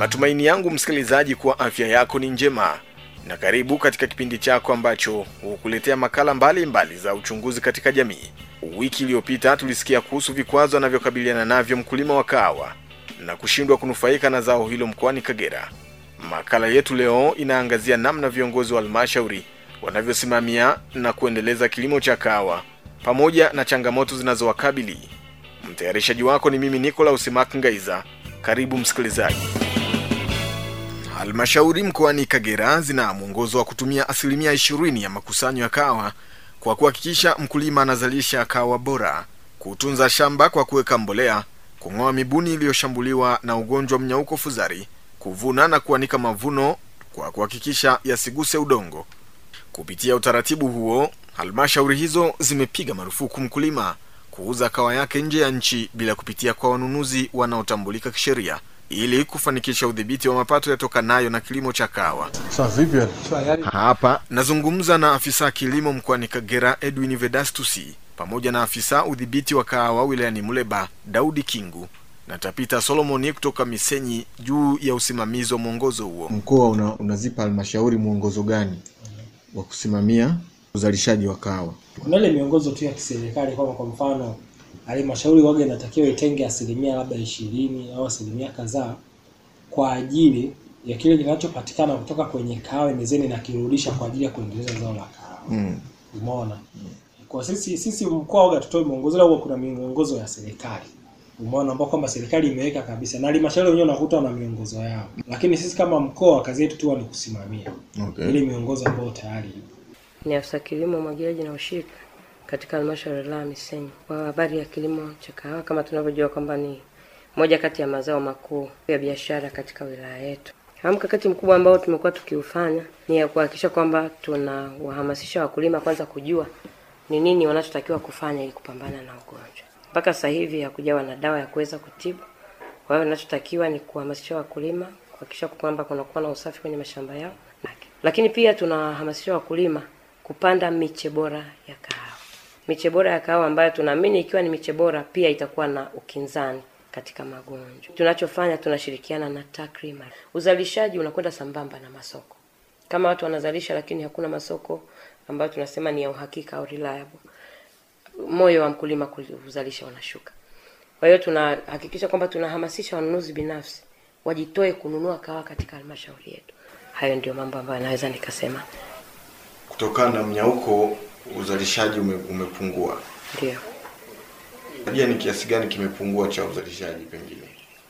Matumaini yangu msikilizaji, kuwa afya yako ni njema, na karibu katika kipindi chako ambacho hukuletea makala mbalimbali mbali za uchunguzi katika jamii. Wiki iliyopita tulisikia kuhusu vikwazo anavyokabiliana navyo mkulima wa kahawa na kushindwa kunufaika na zao hilo mkoani Kagera. Makala yetu leo inaangazia namna viongozi wa halmashauri wanavyosimamia na kuendeleza kilimo cha kahawa pamoja na changamoto zinazowakabili. Mtayarishaji wako ni mimi Nicola Usimak Ngaiza. Karibu msikilizaji. Halmashauri mkoani Kagera zina mwongozo wa kutumia asilimia ishirini ya makusanyo ya kahawa kwa kuhakikisha mkulima anazalisha kahawa bora, kutunza shamba kwa kuweka mbolea, kung'oa mibuni iliyoshambuliwa na ugonjwa mnyauko fuzari, kuvuna na kuanika mavuno kwa kuhakikisha yasiguse udongo. Kupitia utaratibu huo, halmashauri hizo zimepiga marufuku mkulima kuuza kawa yake nje ya nchi bila kupitia kwa wanunuzi wanaotambulika kisheria ili kufanikisha udhibiti wa mapato yatokanayo na kilimo cha kawa. Hapa nazungumza na afisa kilimo mkoani Kagera Edwin Vedastusi pamoja na afisa udhibiti wa kahawa wilayani Muleba Daudi Kingu na Tapita Solomoni kutoka Misenyi juu ya usimamizi wa mwongozo huo. Mkoa una, unazipa halmashauri mwongozo gani wa kusimamia uzalishaji wa kahawa? Kuna ile miongozo tu ya kiserikali kwamba kwa mfano halmashauri waga inatakiwa itenge asilimia labda ishirini au asilimia kadhaa kwa ajili ya kile kinachopatikana kutoka kwenye kahawa mezeni na kirudisha kwa ajili ya kuendeleza zao la kahawa. Mm. Umeona? Mm. Kwa sisi sisi mkoa waga tutoe mwongozo huwa kuna miongozo ya serikali. Umeona ambao kwamba serikali imeweka kabisa na halmashauri wenyewe unakuta wana miongozo yao. Lakini sisi kama mkoa kazi yetu tu ni kusimamia Okay. ile miongozo ambayo tayari ipo. ni afisa kilimo umwagiliaji na ushirika katika halmashauri ya wilaya Misenyi. Kwa habari ya kilimo cha kahawa, kama tunavyojua kwamba ni moja kati ya mazao makuu ya biashara katika wilaya yetu. Mkakati mkubwa ambao tumekuwa tukiufanya ni ya kuhakikisha kwamba tunawahamasisha wakulima kwanza kujua ni nini wanachotakiwa kufanya ili kupambana na ugonjwa. Mpaka sasa hivi hakujawa na dawa ya kuweza kutibu. Kwa hiyo inachotakiwa ni kuhamasisha wakulima kuhakikisha kwamba kunakuwa na usafi kwenye mashamba yao, lakini pia tunawahamasisha wakulima kupanda miche bora ya kahawa. Miche bora ya kahawa ambayo tunaamini ikiwa ni miche bora pia itakuwa na ukinzani katika magonjwa. Tunachofanya tunashirikiana na takrima. Uzalishaji unakwenda sambamba na masoko. Kama watu wanazalisha lakini hakuna masoko ambayo tunasema ni ya uhakika au reliable, moyo wa mkulima kuzalisha unashuka. Kwa hiyo tunahakikisha kwamba tunahamasisha wanunuzi binafsi wajitoe kununua kahawa katika halmashauri yetu. Hayo ndio mambo ambayo naweza nikasema Kutokana na mnyauko, uzalishaji ume, umepungua. ndio. Je, ni kiasi gani kimepungua cha uzalishaji pengine?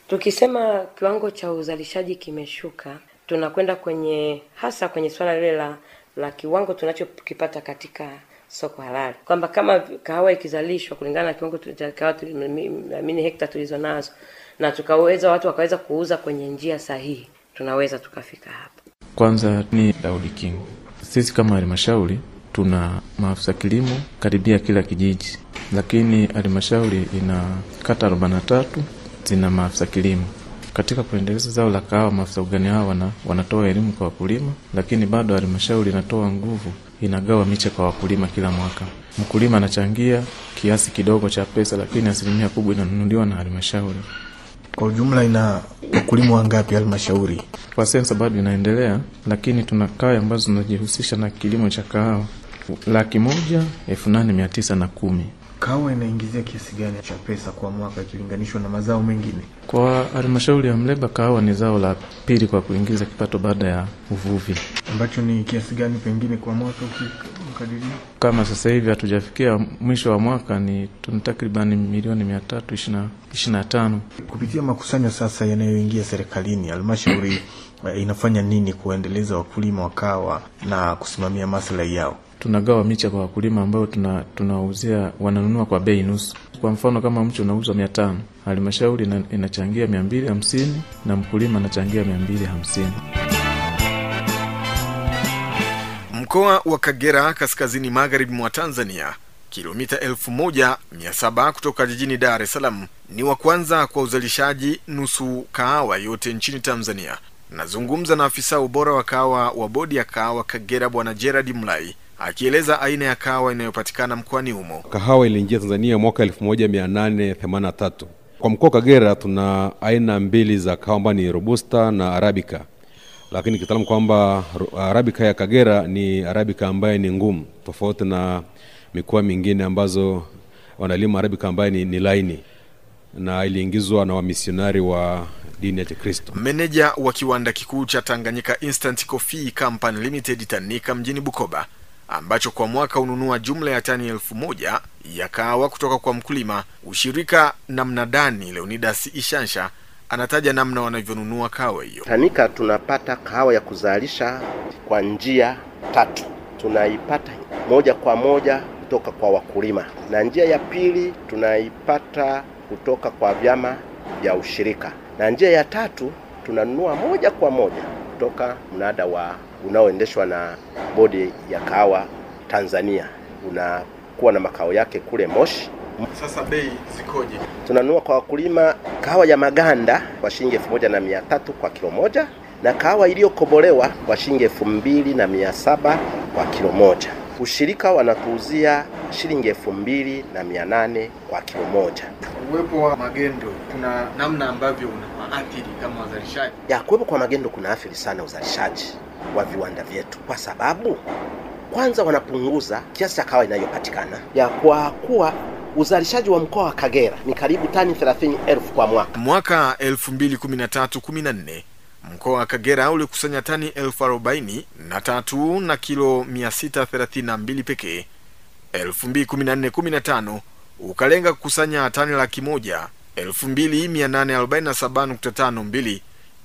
Tukisema kiwango cha uzalishaji kimeshuka, tunakwenda kwenye hasa kwenye swala lile la la kiwango tunachokipata katika soko halali, kwamba kama kahawa ikizalishwa kulingana na kiwango cha kahawa tuli- mi- mi- hekta tulizo nazo na tukaweza watu wakaweza kuuza kwenye njia sahihi, tunaweza tukafika hapa. Kwanza ni Daudi King. Sisi kama halmashauri tuna maafisa kilimo karibia kila kijiji, lakini halmashauri ina kata 43 zina maafisa kilimo. Katika kuendeleza zao la kahawa, maafisa ugani hao wana, wanatoa elimu kwa wakulima, lakini bado halmashauri inatoa nguvu, inagawa miche kwa wakulima kila mwaka. Mkulima anachangia kiasi kidogo cha pesa, lakini asilimia kubwa inanunuliwa na halmashauri. Kwa ujumla ina wakulima wangapi halmashauri? Kwa sensa bado inaendelea, lakini tuna kaya ambazo zinajihusisha na kilimo cha kahawa laki moja elfu nane mia tisa na kumi. Kahawa inaingizia kiasi gani cha pesa kwa mwaka ikilinganishwa na mazao mengine? Kwa halmashauri ya Mleba, kahawa ni zao la pili kwa kuingiza kipato baada ya uvuvi. ambacho ni kiasi gani pengine kwa mwaka ukadiria? Kama sasa hivi hatujafikia mwisho wa mwaka, ni takribani milioni mia tatu ishirini na tano. Kupitia makusanyo sasa yanayoingia serikalini, halmashauri eh, inafanya nini kuwaendeleza wakulima wa kahawa na kusimamia maslahi yao? Tunagawa miche kwa wakulima ambao tuna tunawauzia wananunua kwa bei nusu. Kwa mfano kama mche unauzwa mia tano halmashauri inachangia mia mbili hamsini na mkulima anachangia mia mbili hamsini. Mkoa wa Kagera kaskazini magharibi mwa Tanzania, kilomita 17 kutoka jijini Dar es Salaam, ni wa kwanza kwa uzalishaji nusu kahawa yote nchini Tanzania. Nazungumza na afisa ubora wa kahawa wa bodi ya kahawa Kagera, Bwana Gerard Mlai akieleza aina ya kahawa inayopatikana mkoani humo. Kahawa iliingia Tanzania mwaka 1883 Kwa mkoa wa Kagera tuna aina mbili za kahawa ambayo ni robusta na arabica, lakini kitaalamu kwamba arabika arabica ya Kagera ni arabica ambayo ni ngumu, tofauti na mikoa mingine ambazo wanalima arabica ambayo ni, ni laini na iliingizwa na wamisionari wa dini ya Kikristo. Meneja wa kiwanda kikuu cha Tanganyika Instant Coffee Company Limited Tanika mjini Bukoba, ambacho kwa mwaka hununua jumla ya tani elfu moja ya kahawa kutoka kwa mkulima, ushirika na mnadani Leonidas Ishansha anataja namna wanavyonunua kahawa hiyo. Tanika tunapata kahawa ya kuzalisha kwa njia tatu. Tunaipata moja kwa moja kutoka kwa wakulima, na njia ya pili tunaipata kutoka kwa vyama vya ushirika, na njia ya tatu tunanunua moja kwa moja kutoka mnada wa unaoendeshwa na bodi ya kahawa Tanzania, unakuwa na makao yake kule Moshi. Sasa bei zikoje? tunanunua kwa wakulima kahawa ya maganda kwa shilingi elfu moja na mia tatu kwa kilo moja na kahawa iliyokobolewa kwa shilingi elfu mbili na mia saba kwa kilo moja. Ushirika wanatuuzia shilingi elfu mbili na mia nane kwa kilo moja. Uwepo wa magendo kuna namna ambavyo unawaathiri kama wazalishaji. Ya kuwepo kwa magendo kuna athiri sana uzalishaji wa viwanda vyetu, kwa sababu kwanza wanapunguza kiasi cha kawa inayopatikana, ya kwa kuwa uzalishaji wa mkoa wa Kagera ni karibu tani 30,000 kwa mwaka. Mwaka 2013-14 mkoa wa Kagera ulikusanya tani elfu arobaini na tatu na kilo 632 pekee. 2014-15 ukalenga kukusanya tani laki moja 2847.52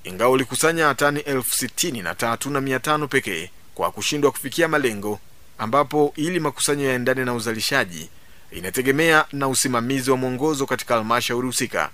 ingawa ulikusanya tani elfu sitini na tatu na mia tano pekee kwa kushindwa kufikia malengo, ambapo ili makusanyo yaendane na uzalishaji inategemea na usimamizi wa mwongozo katika halmashauri husika.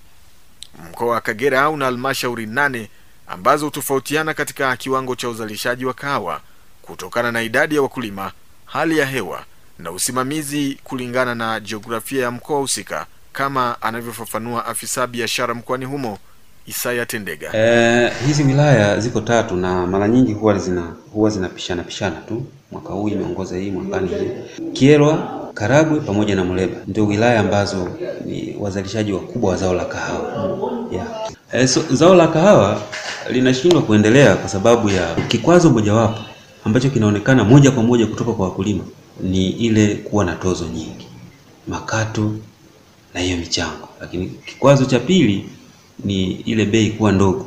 Mkoa wa Kagera una halmashauri nane ambazo hutofautiana katika kiwango cha uzalishaji wa kahawa kutokana na idadi ya wakulima, hali ya hewa na usimamizi kulingana na jiografia ya mkoa husika, kama anavyofafanua afisa biashara mkoani humo Isaya Tendega. Eh, hizi wilaya ziko tatu na mara nyingi huwa zina huwa zinapishana pishana tu. Mwaka huu imeongoza hii, mwakani hii. Kyerwa, Karagwe pamoja na Muleba ndio wilaya ambazo ni wazalishaji wakubwa wa zao la kahawa. Yeah. Eh, so, zao la kahawa linashindwa kuendelea kwa sababu ya kikwazo mojawapo ambacho kinaonekana moja kwa moja kutoka kwa wakulima ni ile kuwa na tozo nyingi, makato na hiyo michango. Lakini kikwazo cha pili ni ile bei kuwa ndogo,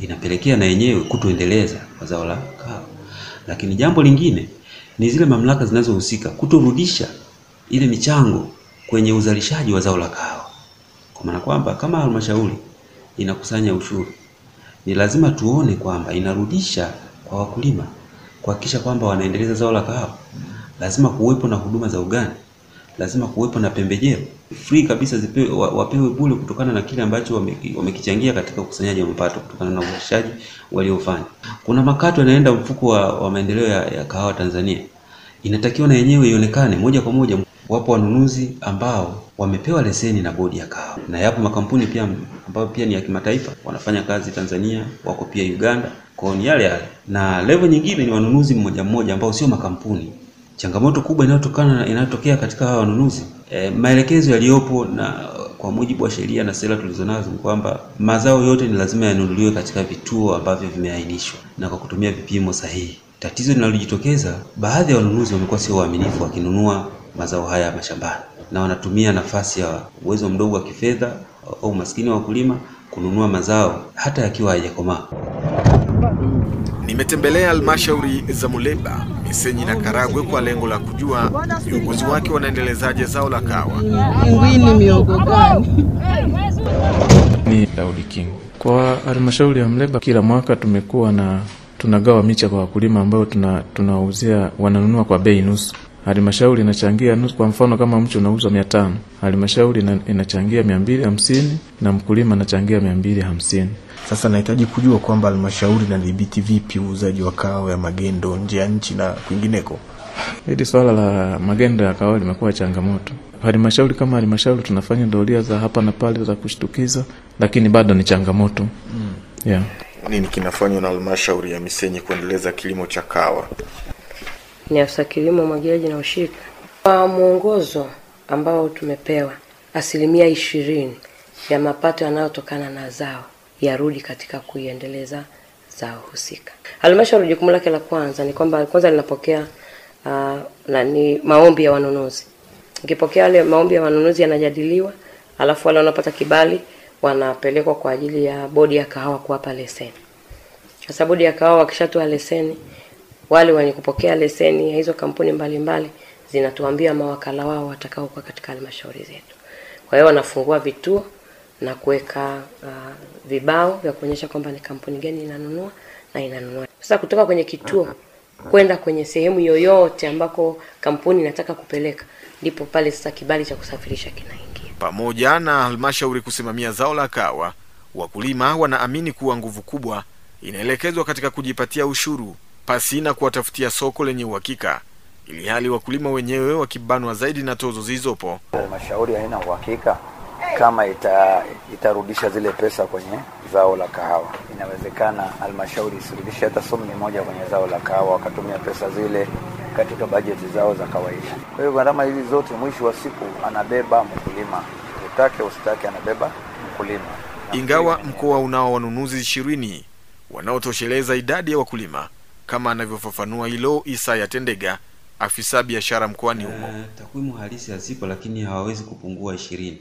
inapelekea na yenyewe kutoendeleza kwa zao la kahawa. Lakini jambo lingine ni zile mamlaka zinazohusika kutorudisha ile michango kwenye uzalishaji wa zao la kahawa, kwa maana kwamba kama halmashauri inakusanya ushuru, ni lazima tuone kwamba inarudisha kwa wakulima kuhakikisha kwamba wanaendeleza zao la kahawa. Lazima kuwepo na huduma za ugani, lazima kuwepo na pembejeo free kabisa zipewe, wapewe bure kutokana na kile ambacho wamekichangia wame- katika ukusanyaji wa mapato kutokana na uzalishaji waliofanya. Kuna makato yanaenda mfuko wa, wa maendeleo ya, ya kahawa Tanzania, inatakiwa na yenyewe ionekane moja kwa moja. Wapo wanunuzi ambao wamepewa leseni na bodi ya kahawa, na yapo makampuni pia ambayo pia ni ya kimataifa wanafanya kazi Tanzania, wako pia Uganda, kwao ni yale yale. Na level nyingine ni wanunuzi mmoja mmoja ambao sio makampuni. Changamoto kubwa inayotokana na inayotokea katika hawa wanunuzi e, maelekezo yaliyopo na kwa mujibu wa sheria na sera tulizonazo ni kwamba mazao yote ni lazima yanunuliwe katika vituo ambavyo vimeainishwa na kwa kutumia vipimo sahihi. Tatizo linalojitokeza, baadhi ya wanunuzi wamekuwa sio waaminifu wakinunua mazao haya mashambani na wanatumia nafasi ya uwezo mdogo wa kifedha au umaskini wa wakulima kununua mazao hata yakiwa hayajakomaa. Nimetembelea halmashauri za Muleba, Misenyi na Karagwe kwa lengo la kujua viongozi wake wanaendelezaje zao la kahawa. Ngwini miogo gani? Ni Daudi King. Kwa halmashauri ya Mleba, kila mwaka tumekuwa na tunagawa miche kwa wakulima ambao tuna tunawauzia wananunua kwa bei nusu. Halmashauri inachangia nusu. Kwa mfano kama mchu unauzwa mia tano, halmashauri inachangia mia mbili hamsini na mkulima anachangia mia mbili hamsini. Sasa nahitaji kujua kwamba halmashauri inadhibiti vipi uuzaji wa kahawa ya magendo nje ya nchi na kwingineko. Hili swala la magendo ya kahawa limekuwa changamoto. Halmashauri kama halmashauri tunafanya doria za hapa na pale za kushtukiza, lakini bado ni changamoto mm. yeah. Nini kinafanywa na halmashauri ya Misenyi kuendeleza kilimo cha kahawa? Ni afisa kilimo, umwagiliaji na ushirika. Kwa mwongozo ambao tumepewa, asilimia ishirini ya mapato yanayotokana na zao yarudi katika kuiendeleza zao husika. Halmashauri jukumu lake la kwanza ni kwamba kwanza linapokea uh, nani maombi ya wanunuzi. Ikipokea yale maombi ya wanunuzi yanajadiliwa, alafu wale wanaopata kibali wanapelekwa kwa ajili ya bodi ya kahawa kuwapa leseni. Sasa bodi ya kahawa wakishatoa leseni, wale wenye kupokea leseni ya hizo kampuni mbalimbali mbali, zinatuambia mawakala wao watakaokuwa katika halmashauri zetu. Kwa hiyo wanafungua vituo na kuweka uh, vibao vya kuonyesha kwamba ni kampuni gani inanunua na inanunua. Sasa kutoka kwenye kituo kwenda kwenye sehemu yoyote ambako kampuni inataka kupeleka, ndipo pale sasa kibali cha kusafirisha kinaingia. Pamoja na halmashauri kusimamia zao la kahawa, wakulima wanaamini kuwa nguvu kubwa inaelekezwa katika kujipatia ushuru pasina kuwatafutia soko lenye uhakika, ili hali wakulima wenyewe wakibanwa zaidi na tozo zilizopo. Halmashauri haina uhakika kama ita, itarudisha zile pesa kwenye zao la kahawa. Inawezekana halmashauri isirudishe hata sumni moja kwenye zao la kahawa, wakatumia pesa zile katika bajeti zao za kawaida. Kwa hiyo gharama hizi zote mwisho wa siku anabeba mkulima, utake usitake, anabeba mkulima. Ingawa mkoa unao wanunuzi ishirini wanaotosheleza idadi ya wakulima, kama anavyofafanua hilo Isaya Tendega, afisa biashara mkoani humo. Uh, takwimu halisi hazipo, lakini hawawezi kupungua ishirini.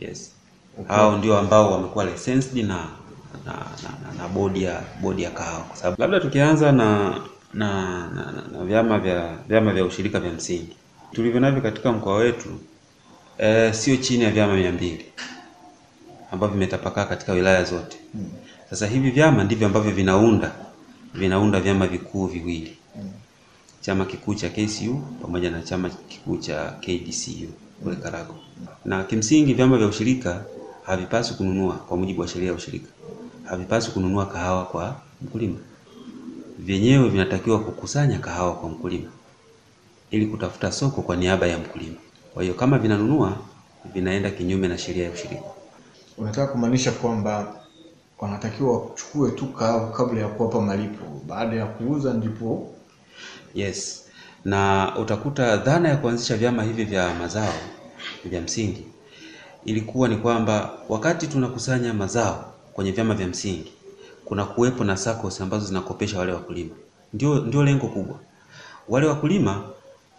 Yes, Okay. hao ndio ambao wamekuwa licensed na na, na, na, na bodi ya bodi ya kahawa, kwa sababu labda tukianza na na, na, na, na vyama vya vyama vya ushirika vya msingi tulivyo navyo katika mkoa wetu eh, sio chini ya vyama mia mbili ambavyo vimetapakaa katika wilaya zote. Sasa hivi vyama ndivyo ambavyo vinaunda vinaunda vyama vikuu viwili chama kikuu cha KCU pamoja na chama kikuu cha KDCU kule Karago. Na kimsingi vyama vya ushirika havipaswi kununua, kwa mujibu wa sheria ya ushirika, havipaswi kununua kahawa kwa mkulima. Vyenyewe vinatakiwa kukusanya kahawa kwa mkulima ili kutafuta soko kwa niaba ya mkulima. Kwa hiyo kama vinanunua, vinaenda kinyume na sheria ya ushirika. Unataka kumaanisha kwamba wanatakiwa wachukue tu kavu kabla ya kuwapa malipo, baada ya kuuza ndipo Yes, na utakuta dhana ya kuanzisha vyama hivi vya mazao vya msingi ilikuwa ni kwamba wakati tunakusanya mazao kwenye vyama vya msingi kuna kuwepo na SACCOS ambazo zinakopesha wale wakulima. Ndio, ndio lengo kubwa. Wale wakulima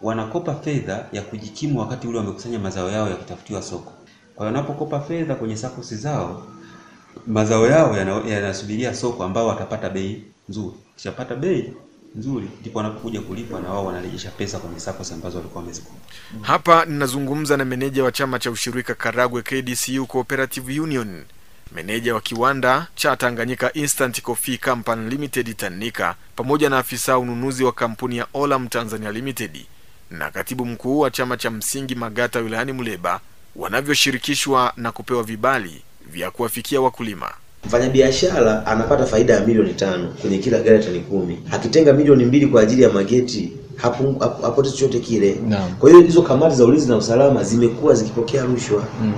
wanakopa fedha ya kujikimu wakati ule wamekusanya mazao yao yakitafutiwa soko. Kwa hiyo wanapokopa fedha kwenye SACCOS zao, mazao yao yana- yanasubiria soko ambao watapata bei nzuri. Kishapata bei nzuri ndipo wanapokuja kulipwa na wao wanarejesha pesa kwenye SACCOS ambazo walikuwa wamezikopa. Hapa ninazungumza na meneja wa chama cha ushirika Karagwe KDCU Cooperative Union, meneja wa kiwanda cha Tanganyika Instant Coffee Company Limited tanika pamoja na afisa ununuzi wa kampuni ya Olam Tanzania Limited na katibu mkuu wa chama cha msingi Magata wilayani Muleba, wanavyoshirikishwa na kupewa vibali vya kuwafikia wakulima. Mfanyabiashara anapata faida ya milioni tano kwenye kila gari tani kumi, akitenga milioni mbili kwa ajili ya mageti hapo hapo hapotezi chochote kile. Naam. Kwa hiyo hizo kamati za ulinzi na usalama zimekuwa zikipokea rushwa mm.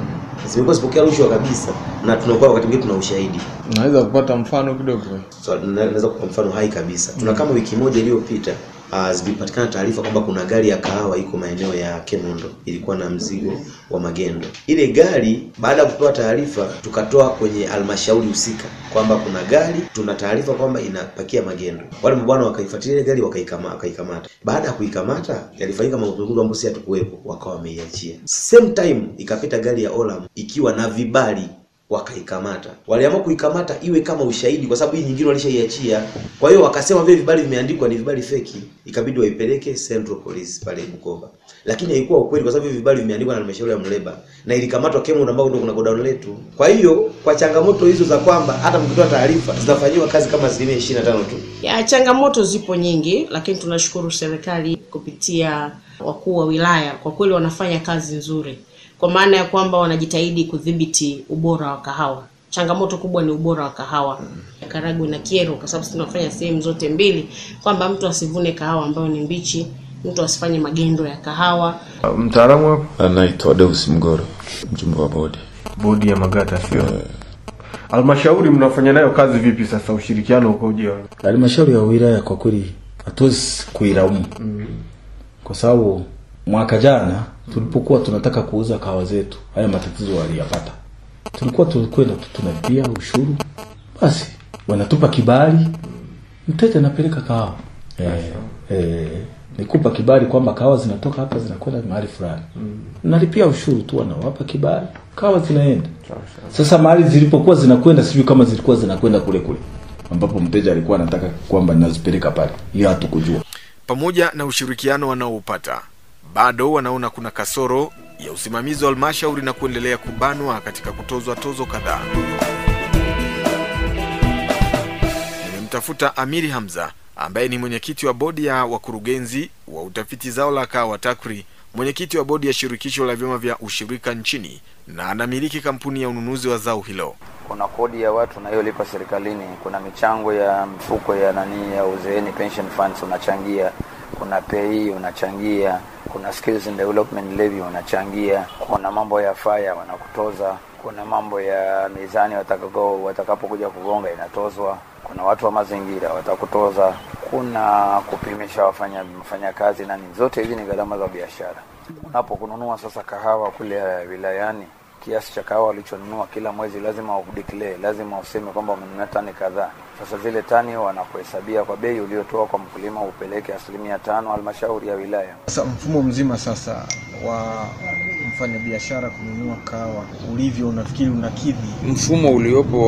zimekuwa zikipokea rushwa kabisa, na tunakuwa wakati mwingine tuna ushahidi Naweza kupata mfano kidogo. so, naweza kupa mfano hai kabisa. Tuna kama wiki moja iliyopita uh, zilipatikana taarifa kwamba kuna gari ya kahawa iko maeneo ya Kemondo ilikuwa na mzigo wa magendo. Ile gari baada ya kupewa taarifa, tukatoa kwenye halmashauri husika kwamba kuna gari, tuna taarifa kwamba inapakia magendo. Wale mabwana wakaifuatilia ile gari wakaikama, wakaikamata. Baada ya kuikamata, yalifanyika mazungumzo ambayo sisi hatukuwepo, wakawa wameiachia. Same time ikapita gari ya Olam ikiwa na vibali wakaikamata. Waliamua kuikamata iwe kama ushahidi, kwa sababu hii nyingine walishaiachia. Kwa hiyo wakasema vile vibali vimeandikwa ni vibali feki, ikabidi waipeleke Central Police pale Bukoba, lakini haikuwa ukweli, kwa sababu hivi vibali vimeandikwa na halmashauri ya Muleba na ilikamatwa Kemo, ambako ndio kuna godown letu. Kwa hiyo kwa changamoto hizo za kwamba hata mkitoa taarifa zitafanyiwa kazi kama asilimia 25 tu. Ya, changamoto zipo nyingi, lakini tunashukuru serikali kupitia wakuu wa wilaya, kwa kweli wanafanya kazi nzuri, kwa maana ya kwamba wanajitahidi kudhibiti ubora wa kahawa. Changamoto kubwa ni ubora wa kahawa Karagwe na Kiero, kwa sababu tunafanya sehemu zote mbili, kwamba mtu asivune kahawa ambayo ni mbichi, mtu asifanye magendo ya kahawa. Mtaalamu hapo, Anaitwa Deus Mgoro, mjumbe wa bodi. bodi ya Magata sio? Halmashauri mnafanya nayo kazi vipi sasa? Ushirikiano ukoje? Halmashauri ya wilaya kwa kweli hatuwezi kuilaumu kwa sababu mwaka jana tulipokuwa tunataka kuuza kawa zetu, haya matatizo waliyapata. tulikuwa tulikwenda tunapia tunalipia ushuru, basi wanatupa kibali, mteja anapeleka kahawa eh, eh, nikupa kibali kwamba kahawa zinatoka hapa zinakwenda mahali fulani mm. nalipia ushuru tu, wanawapa kibali, kahawa zinaenda. Sasa mahali zilipokuwa zinakwenda, sijui kama zilikuwa zinakwenda kule kule ambapo mteja alikuwa anataka kwamba nazipeleka pale, hiyo hatukujua. Pamoja na ushirikiano wanaoupata, bado wanaona kuna kasoro ya usimamizi wa halmashauri na kuendelea kubanwa katika kutozwa tozo kadhaa. Nimemtafuta Amiri Hamza ambaye ni mwenyekiti wa bodi ya wakurugenzi wa utafiti zao la kaa TAKRI, mwenyekiti wa bodi ya shirikisho la vyama vya ushirika nchini na anamiliki kampuni ya ununuzi wa zao hilo. kuna kodi ya watu unayolipa serikalini, kuna michango ya mfuko ya nani ya uzeeni pension funds unachangia, kuna pei unachangia, kuna skills and development levy wanachangia, kuna mambo ya faya wanakutoza, kuna mambo ya mizani watakako watakapokuja kugonga inatozwa, kuna watu wa mazingira watakutoza, kuna kupimisha wafanya mfanyakazi nani, zote hizi ni gharama za biashara. Unapokununua sasa kahawa kule wilayani kiasi cha kahawa walichonunua kila mwezi lazima udeclare, lazima useme kwamba umenunua tani kadhaa. Sasa zile tani wanakuhesabia kwa bei uliotoa kwa mkulima, upeleke asilimia tano halmashauri ya wilaya. Sasa mfumo mzima sasa wa mfanyabiashara kununua kahawa ulivyo, unafikiri unakidhi mfumo uliopo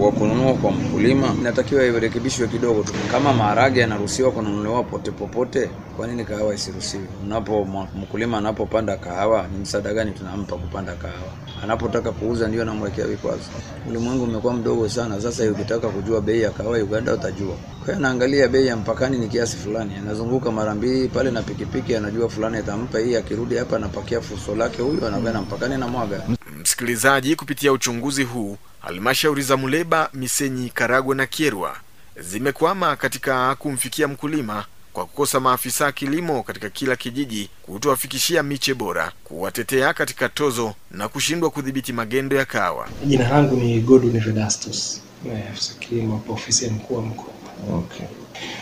wa kununua kwa mkulima inatakiwa irekebishwe kidogo tu. Kama maharage yanaruhusiwa kununuliwa pote popote, kwa nini kahawa isiruhusiwe? Unapo mkulima anapopanda kahawa, ni msaada gani tunampa kupanda kahawa? Anapotaka kuuza ndio anamwekea vikwazo. Ulimwengu umekuwa mdogo sana. Sasa ukitaka kujua bei ya kahawa Uganda utajua. Kwa hiyo anaangalia bei ya mpakani ni kiasi fulani, anazunguka mara mbili pale na pikipiki, anajua fulani atampa hii, akirudi hapa anapakia fuso lake, huyu anakwenda mpakani na mwaga. Msikilizaji, kupitia uchunguzi huu, halmashauri za Muleba, Misenyi, Karagwe na Kyerwa zimekwama katika kumfikia mkulima kwa kukosa maafisa kilimo katika kila kijiji, kutowafikishia miche bora, kuwatetea katika tozo na kushindwa kudhibiti magendo ya kahawa. Jina langu ni Godwin Vedastus, afisa kilimo hapa ofisi ya mkuu wa mkoa. okay.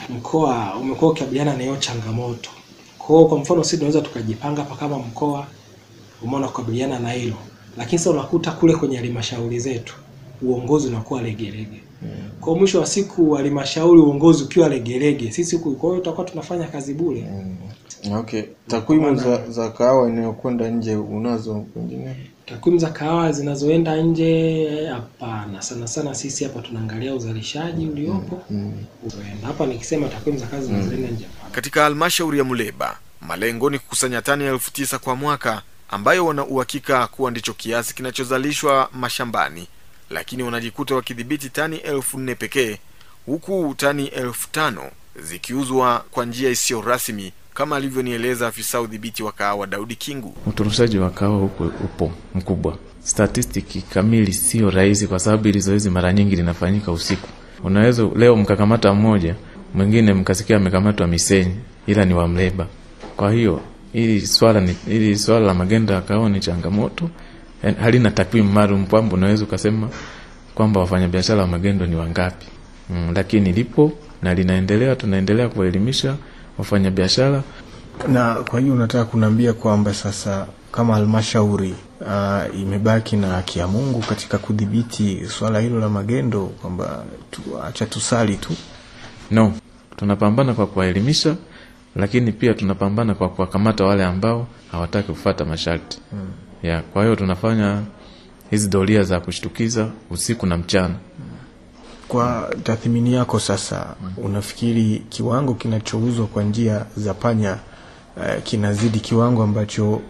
Mkoa umekuwa ukikabiliana na hiyo changamoto. Kwa hiyo kwa mfano sisi tunaweza tukajipanga hapa kama mkoa, umeona kukabiliana na hilo, lakini sasa unakuta kule kwenye halmashauri zetu uongozi unakuwa legelege. Kwa mwisho wa siku halmashauri uongozi ukiwa legelege, sisi huku, kwa hiyo tutakuwa tunafanya kazi bure. Mm. Okay. Takwimu za, za kahawa inayokwenda nje unazo kwingine? Takwimu za kahawa zinazoenda nje, hapana. Sana sana sisi hapa tunaangalia uzalishaji uliopo Mm. hapa nikisema takwimu za kazi zinazoenda nje, Katika halmashauri ya Muleba, malengo ni kukusanya tani elfu tisa kwa mwaka, ambayo wana uhakika kuwa ndicho kiasi kinachozalishwa mashambani, lakini wanajikuta wakidhibiti tani elfu nne pekee, huku tani elfu tano zikiuzwa kwa njia isiyo rasmi, kama alivyonieleza afisa udhibiti wa kahawa Daudi Kingu. Uturushaji wa kahawa huko upo mkubwa. Statistiki kamili sio rahisi, kwa sababu hili zoezi mara nyingi linafanyika usiku. Unaweza leo mkakamata mmoja, mwingine mkasikia amekamatwa Misenyi, ila ni wa Mleba. Kwa hiyo hili swala ni swala la magendo ya kahawa ni changamoto, yaani halina takwimu maalum kwamba unaweza ukasema kwamba wafanyabiashara wa magendo ni wangapi. Mm, lakini lipo na linaendelea, tunaendelea kuwaelimisha wafanyabiashara Na kwa hiyo unataka kuniambia kwamba sasa kama halmashauri uh, imebaki na haki ya Mungu katika kudhibiti swala hilo la magendo, kwamba tu, acha tusali tu. No, tunapambana kwa kuwaelimisha, lakini pia tunapambana kwa kuwakamata wale ambao hawataki kufata masharti Mm. Ya. Kwa hiyo tunafanya hizi doria za kushtukiza usiku na mchana. Kwa tathmini yako sasa, unafikiri kiwango kinachouzwa kwa njia za panya uh, kinazidi kiwango ambacho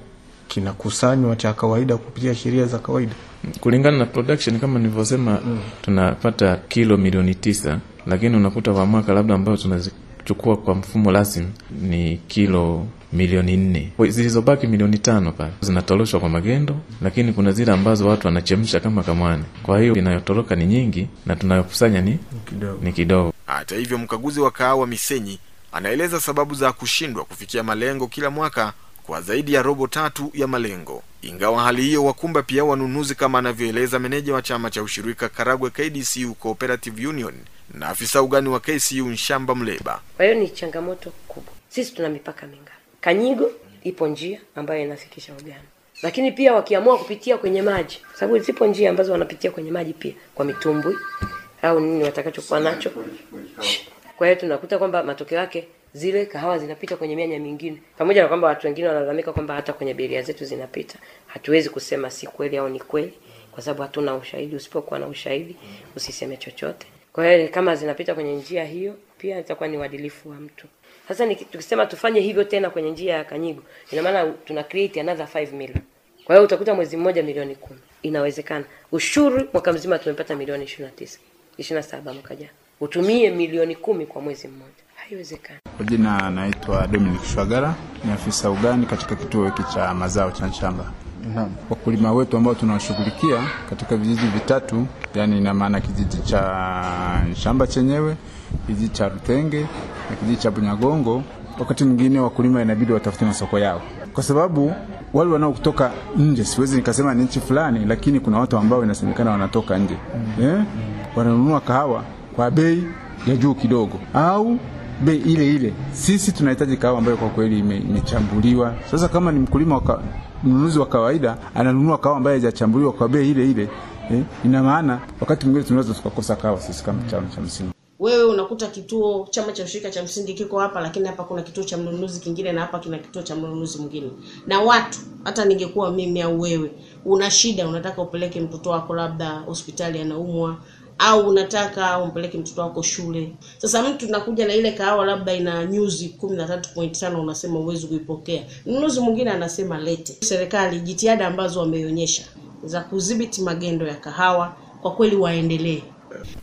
kinakusanywa cha kawaida kupitia sheria za kawaida? Kulingana na production kama nilivyosema, mm. tunapata kilo milioni tisa, lakini unakuta kwa mwaka labda ambayo tunazichukua kwa mfumo rasmi ni kilo milioni nne. Zilizobaki milioni tano pale zinatoroshwa kwa magendo, lakini kuna zile ambazo watu wanachemsha kama kamwani. Kwa hiyo inayotoroka ni nyingi na tunayokusanya ni kidogo. ni kidogo. Hata hivyo, mkaguzi wa kahawa Misenyi anaeleza sababu za kushindwa kufikia malengo kila mwaka kwa zaidi ya robo tatu ya malengo. Ingawa hali hiyo wakumba pia wanunuzi, kama anavyoeleza meneja wa chama cha ushirika Karagwe KDCU Cooperative Union na afisa ugani wa KCU Nshamba Mleba. Kwa hiyo ni changamoto kubwa. Sisi tuna mipaka mingapi? Kanyigo ipo njia ambayo inafikisha Uganda, lakini pia wakiamua kupitia kwenye maji, sababu zipo njia ambazo wanapitia kwenye maji pia kwa mitumbwi au nini watakachokuwa nacho. Kwa hiyo tunakuta kwamba matokeo yake zile kahawa zinapita kwenye mianya mingine, pamoja na kwamba watu wengine wanalalamika kwamba hata kwenye beria zetu zinapita. Hatuwezi kusema si kweli au ni kweli, kwa sababu hatuna ushahidi. Usipokuwa na ushahidi, usiseme chochote. Kwa hiyo kama zinapita kwenye njia hiyo, pia itakuwa ni uadilifu wa mtu. Sasa tukisema tufanye hivyo tena kwenye njia ya Kanyigo, ina maana tuna create another 5 million. Kwa hiyo utakuta mwezi mmoja milioni kumi. Inawezekana. Ushuru mwaka mzima tumepata milioni 29. 27 mwaka jana. Utumie milioni kumi kwa mwezi mmoja. Kwa jina naitwa Dominic Shwagara, ni afisa ugani katika kituo hiki cha mazao cha Nshamba. Wakulima wetu ambao tunawashughulikia katika vijiji vitatu, yani ina maana kijiji cha Shamba chenyewe, kijiji cha Rutenge na kijiji cha Bunyagongo, wakati mwingine wakulima inabidi watafute masoko yao, kwa sababu wale wanaokutoka nje, siwezi nikasema ni nchi fulani, lakini kuna watu ambao inasemekana wanatoka nje. Mm. eh, wananunua kahawa kwa bei ya juu kidogo. Au bei ile ile. Sisi tunahitaji kahawa ambayo kwa kweli imechambuliwa. ime-. Sasa kama ni mkulima waka, mnunuzi wa kawaida ananunua kahawa ambayo haijachambuliwa kwa bei ile ile eh, ina maana wakati mwingine tunaweza tukakosa kahawa sisi kama chama cha msingi. wewe unakuta kituo chama cha ushirika cha msingi kiko hapa lakini hapa kuna kituo cha mnunuzi kingine na hapa kina kituo cha mnunuzi mwingine na watu hata ningekuwa mimi au wewe una shida unataka upeleke mtoto wako labda hospitali anaumwa au unataka umpeleke mtoto wako shule. Sasa mtu nakuja na ile kahawa labda ina nyuzi kumi na tatu point tano unasema uwezi kuipokea. Mnunuzi mwingine anasema lete. Serikali jitihada ambazo wameonyesha za kudhibiti magendo ya kahawa kwa kweli waendelee.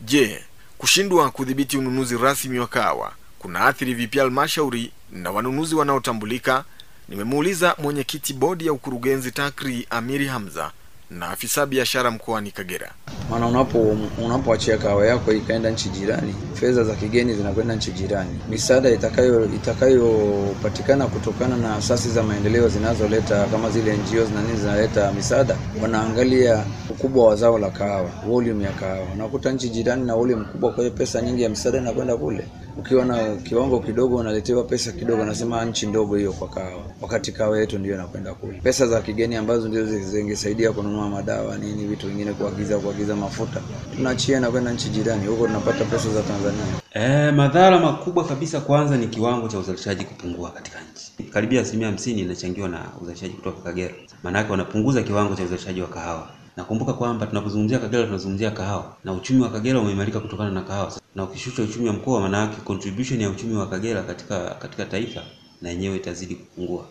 Je, kushindwa kudhibiti ununuzi rasmi wa kahawa kuna athiri vipi halmashauri na wanunuzi wanaotambulika? Nimemuuliza mwenyekiti bodi ya ukurugenzi TAKRI Amiri Hamza na afisa biashara mkoani Kagera. maana unapo unapoachia kahawa yako ikaenda nchi jirani, fedha za kigeni zinakwenda nchi jirani. Misaada itakayo itakayopatikana kutokana na asasi za maendeleo zinazoleta kama zile NGOs na nini zinaleta misaada, wanaangalia ukubwa wa zao la kahawa, volume ya kahawa. Unakuta nchi jirani na volume mkubwa, kwa hiyo pesa nyingi ya misaada inakwenda kule. Ukiwa na kiwango kidogo, unaletewa pesa kidogo, nasema nchi ndogo hiyo kwa kawa, wakati kawa yetu ndio inakwenda kule. Pesa za kigeni ambazo ndio zingesaidia kununua madawa nini, vitu vingine, kuagiza kuagiza mafuta, tunachia na kwenda nchi jirani, huko tunapata pesa za Tanzania. Eh, madhara makubwa kabisa kwanza ni kiwango cha uzalishaji kupungua katika nchi. Karibia asilimia hamsini inachangiwa na uzalishaji kutoka Kagera. Maanake wanapunguza kiwango cha uzalishaji wa kahawa. Nakumbuka kwamba tunapozungumzia Kagera tunazungumzia kahawa na uchumi wa Kagera umeimarika kutokana na kahawa. Na ukishusha uchumi wa mkoa, maana yake contribution ya uchumi wa Kagera katika katika taifa na yenyewe itazidi kupungua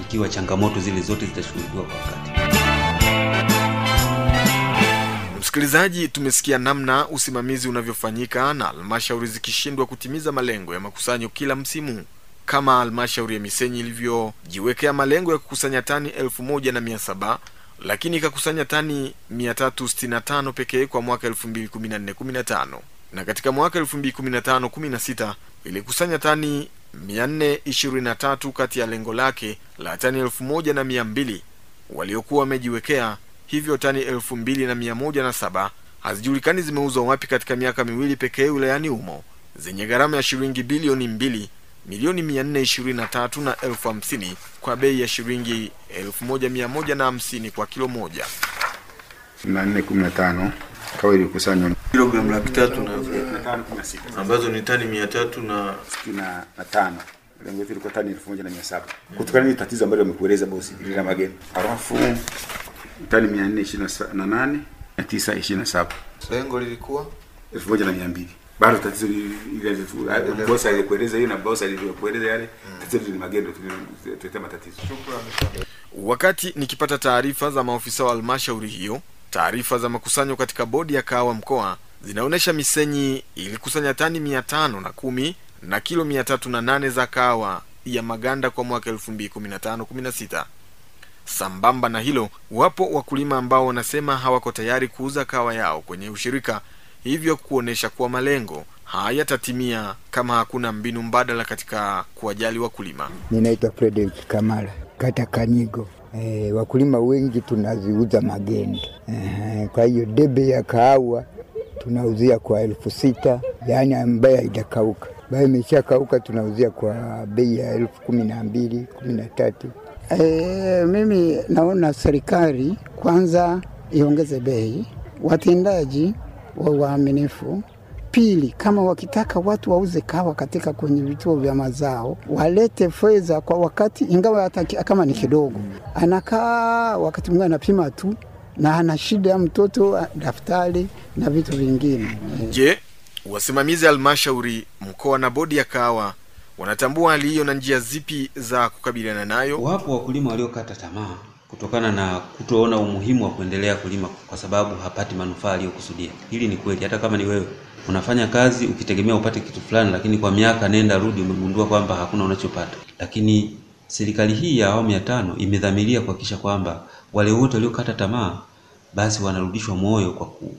ikiwa changamoto zile zote zitashughulikiwa kwa wakati. Msikilizaji, tumesikia namna usimamizi unavyofanyika na halmashauri zikishindwa kutimiza malengo ya makusanyo kila msimu, kama halmashauri ya Misenyi ilivyojiwekea malengo ya kukusanya tani elfu moja na mia saba lakini ikakusanya tani 365 pekee kwa mwaka 2014-15 na katika mwaka 2015-16 ilikusanya tani 423 kati ya lengo lake la tani elfu moja na mia mbili. Waliokuwa wamejiwekea hivyo tani elfu mbili na mia moja na saba hazijulikani zimeuzwa wapi katika miaka miwili pekee wilayani humo zenye gharama ya shilingi bilioni mbili milioni mia nne ishirini na tatu na elfu hamsini kwa bei ya shilingi elfu moja mia moja na hamsini kwa kilo moja. Na nne kumi na tano kawa ilikusanywa kilogramu laki tatu na ambazo ni tani mia tatu na sitini na na tano. Lengo letu ilikuwa tani elfu moja na mia saba. Kutokana na tatizo ambalo amekueleza bosi la magendo halafu tani mia nne ishirini na nane na tisa ishirini na saba. Lengo lilikuwa? Elfu moja na mia mbili bado tatizo ile alikueleza hiyo na bosa alivyokueleza yale. Tatizo ni magendo tuletea matatizo. Wakati nikipata taarifa za maofisa wa halmashauri hiyo taarifa za makusanyo katika bodi ya kahawa mkoa zinaonyesha misenyi ilikusanya tani mia tano na kumi na kilo mia tatu na nane za kahawa ya maganda kwa mwaka elfu mbili kumi na tano kumi na sita. Sambamba na hilo wapo wakulima ambao wanasema hawako tayari kuuza kahawa yao kwenye ushirika hivyo kuonyesha kuwa malengo hayatatimia kama hakuna mbinu mbadala katika kuwajali wakulima Ninaitwa Frederick Kamara, kata Kanyigo. E, wakulima wengi tunaziuza magendo. E, kwa hiyo debe ya kahawa tunauzia kwa elfu sita yaani ambaye haijakauka, imesha kauka tunauzia kwa bei ya elfu kumi na mbili kumi na tatu E, mimi naona serikali kwanza iongeze bei, watendaji wa waaminifu. Pili, kama wakitaka watu wauze kahawa katika kwenye vituo vya mazao, walete fedha kwa wakati, ingawa hata kama ni kidogo. Anakaa wakati mwingine anapima tu na ana shida ya mtoto, daftari na vitu vingine. Je, wasimamizi halmashauri mkoa na bodi ya kahawa wanatambua hali hiyo na njia zipi za kukabiliana nayo? Wapo wakulima waliokata tamaa kutokana na kutoona umuhimu wa kuendelea kulima kwa sababu hapati manufaa aliyokusudia. Hili ni kweli, hata kama ni wewe unafanya kazi ukitegemea upate kitu fulani, lakini kwa miaka nenda rudi umegundua kwamba hakuna unachopata. Lakini serikali hii ya awamu ya tano imedhamiria kuhakikisha kwamba wale wote waliokata tamaa basi wanarudishwa moyo kwa ku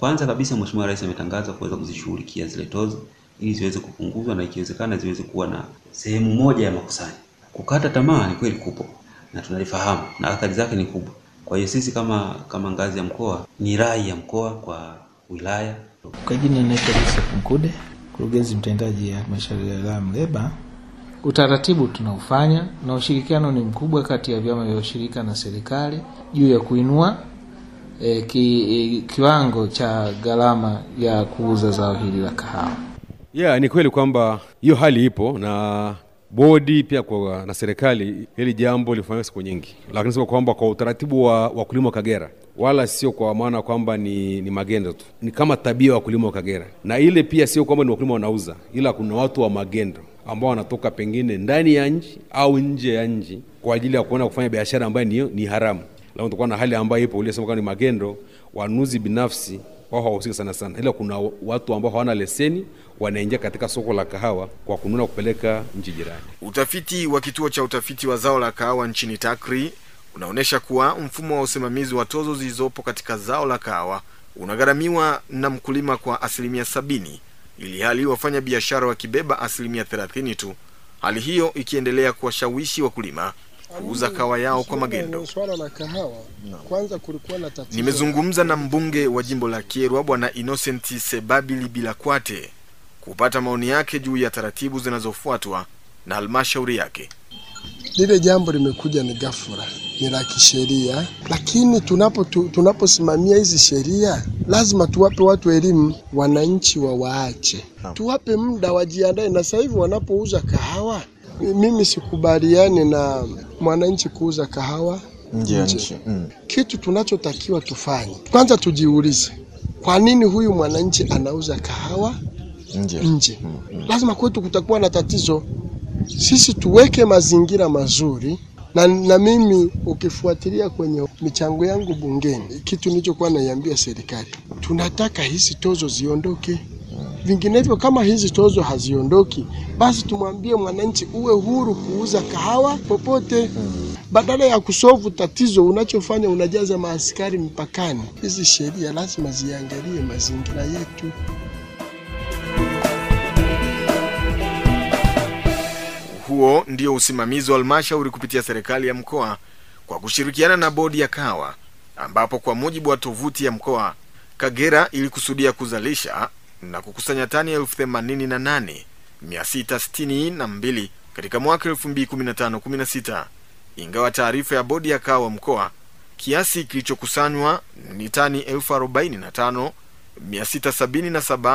kwanza kabisa, Mheshimiwa Rais ametangaza kuweza kuzishughulikia zile tozo ili ziweze kupunguzwa na ikiwezekana ziweze kuwa na sehemu moja ya makusanyo. Kukata tamaa ni kweli kupo na tunalifahamu na athari zake ni kubwa. Kwa hiyo sisi kama kama ngazi ya mkoa, ni rai ya mkoa kwa wilaya. Kwa jina naitwa Joseph Mkude, mkurugenzi mtendaji ya halmashauri ya wilaya Mleba. Utaratibu tunaofanya na ushirikiano ni mkubwa kati ya vyama vya ushirika na serikali juu ya kuinua e, ki, e, kiwango cha gharama ya kuuza zao hili la kahawa. Yeah, ni kweli kwamba hiyo hali ipo na bodi pia kwa, na serikali hili jambo lilifanyika siku nyingi, lakini sema kwamba kwa utaratibu wa wakulima wa Kagera wala sio kwa maana kwamba ni, ni magendo tu, ni kama tabia ya wakulima wa Kagera, na ile pia sio kwamba ni wakulima wanauza, ila kuna watu wa magendo ambao wanatoka pengine ndani ya nchi au nje ya nchi kwa ajili ya kuona kufanya biashara ambayo ni, ni haramu. Lakini tutakuwa na hali ambayo ipo uliyosema kama ni magendo, wanunuzi binafsi wao hawahusiki sana sana, ila kuna watu ambao hawana leseni wanaingia katika soko la kahawa kwa kununua kupeleka nchi jirani. Utafiti wa kituo cha utafiti wa zao la kahawa nchini TAKRI unaonyesha kuwa mfumo wa usimamizi wa tozo zilizopo katika zao la kahawa unagharamiwa na mkulima kwa asilimia sabini ili hali wafanya biashara wakibeba asilimia thelathini tu, hali hiyo ikiendelea kuwashawishi wakulima kuuza kahawa yao kwa magendo. Swala la kahawa, kwanza kulikuwa na tatizo. Nimezungumza na mbunge wa jimbo la Kyerwa Bwana Innocent Sebabili Bilakwate kupata maoni yake juu ya taratibu zinazofuatwa na halmashauri yake. Lile jambo limekuja ni ghafla, ni la kisheria, lakini tunapo tu, tunaposimamia hizi sheria lazima tuwape watu elimu, wananchi wawaache, tuwape muda wajiandae. Na sasa hivi wanapouza kahawa, mimi sikubaliani na mwananchi kuuza kahawa nje nchi mm. Kitu tunachotakiwa tufanye kwanza, tujiulize kwa nini huyu mwananchi anauza kahawa nje, nje. Mm. Mm. Lazima kwetu kutakuwa na tatizo. Sisi tuweke mazingira mazuri na, na mimi ukifuatilia kwenye michango yangu bungeni, kitu nilichokuwa naiambia serikali, tunataka hizi tozo ziondoke. Vinginevyo, kama hizi tozo haziondoki, basi tumwambie mwananchi uwe huru kuuza kahawa popote, badala ya kusovu tatizo. Unachofanya unajaza maaskari mpakani. Hizi sheria lazima ziangalie mazingira yetu. Huo ndio usimamizi wa halmashauri kupitia serikali ya mkoa kwa kushirikiana na bodi ya kahawa, ambapo kwa mujibu wa tovuti ya mkoa Kagera ilikusudia kuzalisha na kukusanya tani elfu themanini na nane mia sita sitini na mbili katika mwaka elfu mbili kumi na tano kumi na sita. Ingawa taarifa ya bodi ya kahawa mkoa kiasi kilichokusanywa ni tani elfu arobaini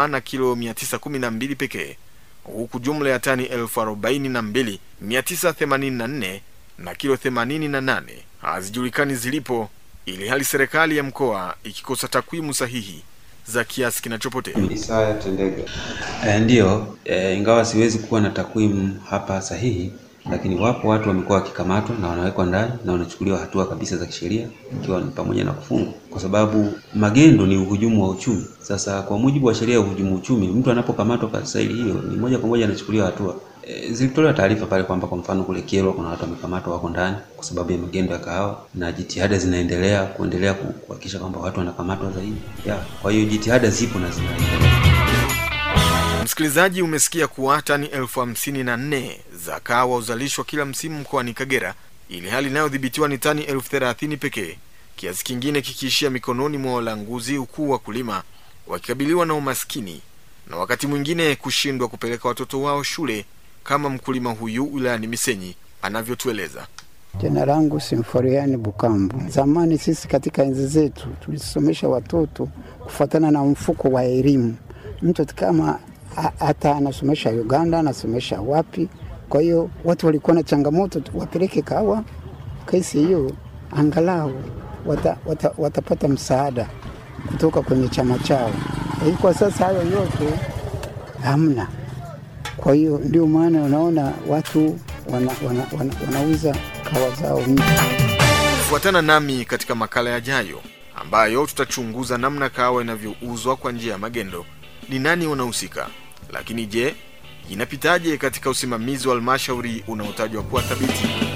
na kilo mia tisa kumi na mbili pekee huku jumla ya tani elfu arobaini na kilo themanini na nane hazijulikani zilipo, ili hali serikali ya mkoa ikikosa takwimu sahihi za kiasi kinachopotea. Isaya Tendega. E, ndiyo e, ingawa siwezi kuwa na takwimu hapa sahihi, lakini wapo watu wamekuwa wakikamatwa na wanawekwa ndani na wanachukuliwa hatua kabisa za kisheria, ikiwa ni pamoja na kufungwa, kwa sababu magendo ni uhujumu wa uchumi. Sasa kwa mujibu wa sheria ya uhujumu uchumi, mtu anapokamatwa kwa staili hiyo ni moja kwa moja anachukuliwa hatua. E, zilitolewa taarifa pale kwamba kwa mfano kule Kyerwa kuna watu wamekamatwa wako ndani kwa sababu ya magendo ya kahawa, na jitihada zinaendelea kuendelea kuhakikisha kwamba watu wanakamatwa zaidi. Ya, kwa hiyo jitihada zipo na zinaendelea. Msikilizaji, umesikia kuwa tani elfu hamsini na nne za kahawa huzalishwa kila msimu mkoani Kagera, ili hali inayodhibitiwa ni tani elfu thelathini pekee, kiasi kingine kikiishia mikononi mwa walanguzi, huku wakulima wakikabiliwa na umaskini na wakati mwingine kushindwa kupeleka watoto wao shule, kama mkulima huyu wilayani Misenyi anavyotueleza. Jina langu Simforiani Bukambu. Zamani sisi katika enzi zetu tulisomesha watoto kufuatana na mfuko wa elimu. Mtu kama hata anasomesha Uganda, anasomesha wapi. Kwa hiyo watu walikuwa na changamoto wapeleke kawa kesi hiyo, angalau wata, wata, watapata msaada kutoka kwenye chama chao. Kwa sasa hayo yote hamna. Kwa hiyo ndio maana unaona watu wana, wana, wana, wanauza kawa zao nje. Fuatana nami katika makala yajayo ambayo tutachunguza namna kahawa inavyouzwa kwa njia ya magendo, ni nani wanahusika, lakini je, inapitaje katika usimamizi wa halmashauri unaotajwa kuwa thabiti?